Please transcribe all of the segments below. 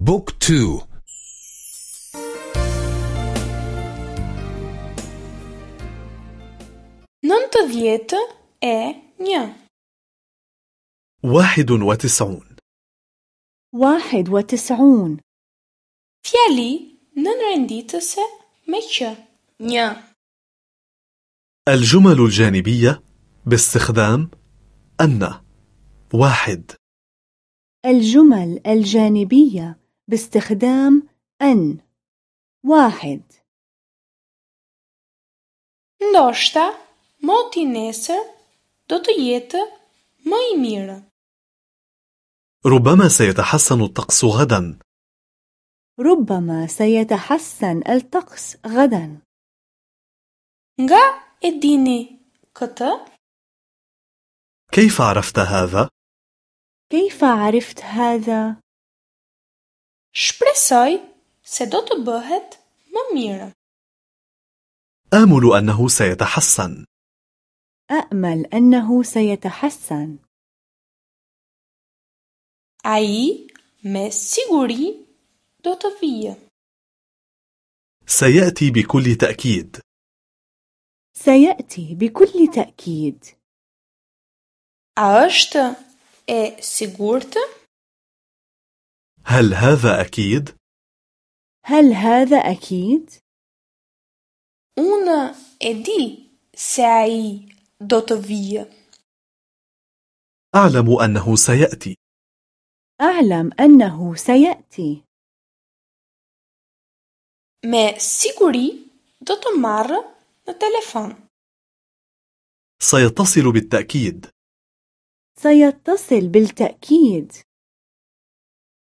بوك تو. ننت ديت e një واحد وتسعون. واحد وتسعون. Nënditëse me që një الجمل الجانبية باستخدام أن. واحد. الجمل الجانبية باستخدام أن واحد Ndoshta, moti nesër do të jetë më i mirë. ربما سيتحسن الطقس غدا ربما سيتحسن الطقس غدا Nga e dini këtë? كيف عرفت هذا؟ كيف عرفت هذا؟ Shpresoj se do të bëhet më mirë. آمل أنه سيتحسن أأمل أنه سيتحسن Ai me siguri do të vijë. سيأتي بكل تأكيد سيأتي بكل تأكيد A është e sigurtë? هل هذا أكيد؟ هل هذا أكيد؟ Unë e di se ai do të vijë. أعلم أنه سيأتي أعلم أنه سيأتي të marrë në telefon. سيتصل بالتأكيد سيتصل بالتأكيد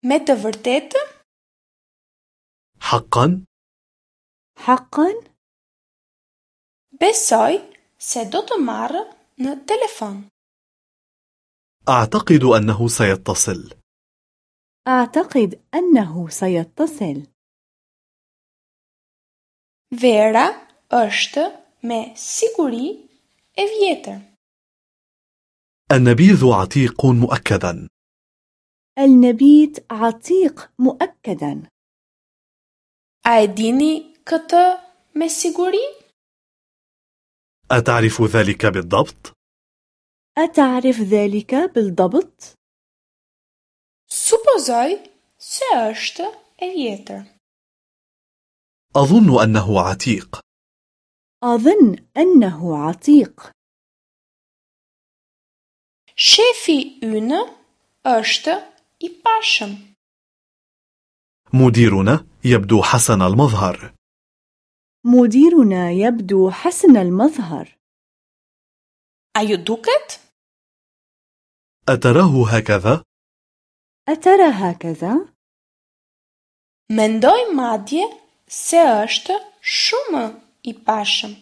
Me të vërtetë, حقا حقا besoj se do të marrë në telefon. أعتقد أنه سيتصل أعتقد أنه سيتصل Vera është me siguri e vjetër. النبيذ عتيق مؤكدا النبيت عتيق مؤكدا A e dini këtë me siguri? أتعرف ذلك بالضبط؟ أتعرف ذلك بالضبط؟ Supozoj se është e vjetër. أظن أنه عتيق أظن أنه عتيق Shefi ynë është i pashëm. مديرنا يبدو حسن المظهر مديرنا يبدو حسن المظهر duket? أتراه هكذا؟ أترى هكذا؟ Mendoj madje se është shumë i pashëm.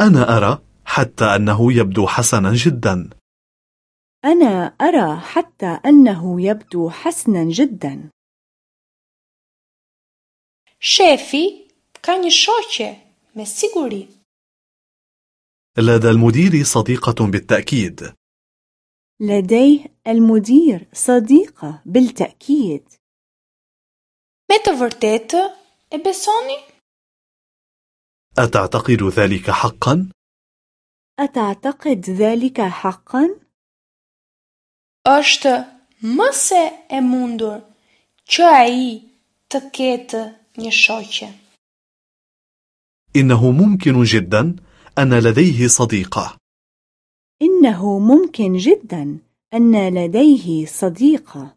أنا أرى حتى أنه يبدو حسنا جدا أنا أرى حتى أنه يبدو حسنا جدا shoqe me siguri. لدى المدير صديقة بالتأكيد لديه المدير صديقة بالتأكيد vërtetë e besoni? أتعتقد ذلك حقا؟ أتعتقد ذلك حقا؟ është më se e mundur që ai të ketë një shoqe. إنه ممكن جدا أن لديه صديقة إنه ممكن جدا أن لديه صديقة